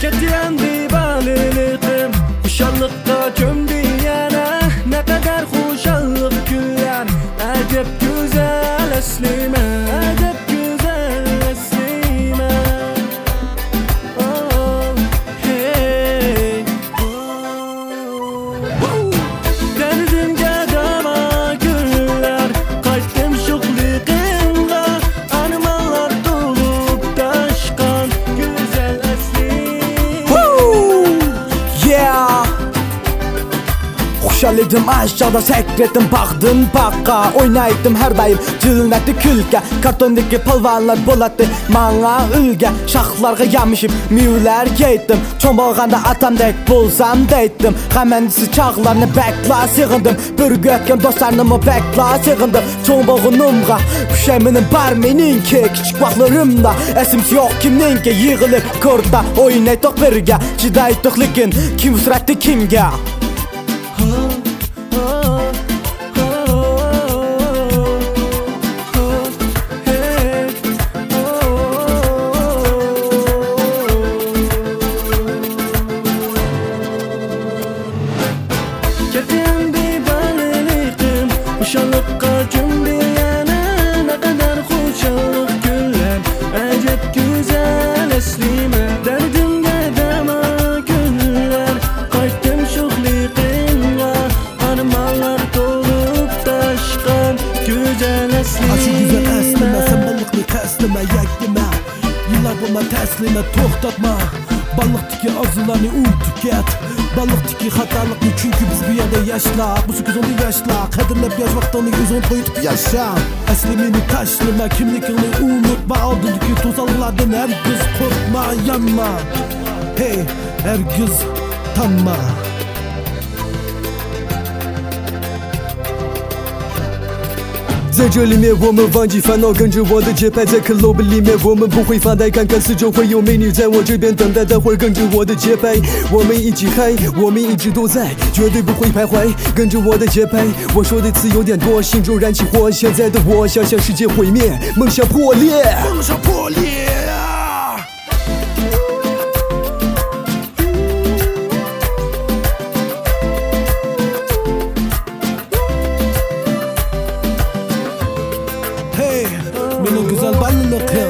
Ketiyen di balilikim Kuşallıkta kömdü Xuşal aşağıdan sekretim baxdım paqa Oynaydım her daim cılnətli külkə Kartondakı palvanlar bolatdı Mana ülgə Şaxlarga yamışım müylər geydim Çombağanda atam dek bulsam deydim. Həməndisi çağlarını bəkla sığındım. Bir gökəm dostlarımı bəkla sığındım. Çombağınımğa Püşəminin bar menin ki Kiçik vaxtlarımda Əsimsi yox kimnin ki Yığılıb korda Oynaydıq birgə Cidaydık ligin Kim sürətdi kimgə cümbü yana Ne kadar hoşallık güller Acep güzel eslime Derdimge dema güller. Kaçtım şukliğinle Armalar dolup taşkan Güzel eslime. Ha şu güzel esleme sen balıklı teslime yekleme Yıllar bulma teslime toxtatma Balıktaki arzularını uy tüket Balıktaki hatalıklı çünkü biz bir yerde yaşla. Bu sekiz onu yaşla. Kadınlep yaşmaktan yüzün koyup yaşa. Eslimini taşlama kimlikini unutma. Aldığındaki tuzallardan her kız korkma yanma. Hey her kız tanma 在这里面，我们忘记烦恼，跟着我的节拍，在 club 里面，我们不会发呆，看看四周会有美女在我这边等待，待会儿跟着我的节拍，我们一起嗨，我们一直都在，绝对不会徘徊，跟着我的节拍，我说的词有点多，心中燃起火，现在的我想向世界毁灭，梦想破裂。梦想破裂。 넉넉해